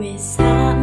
Wis tak